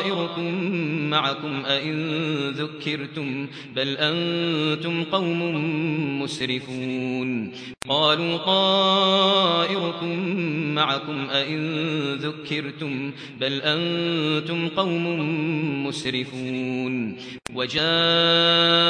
طائركم معكم أئن ذكرتم بل أنتم قوم مسرفون قالوا طائركم معكم أئن ذكرتم بل أنتم قوم مسرفون وجاء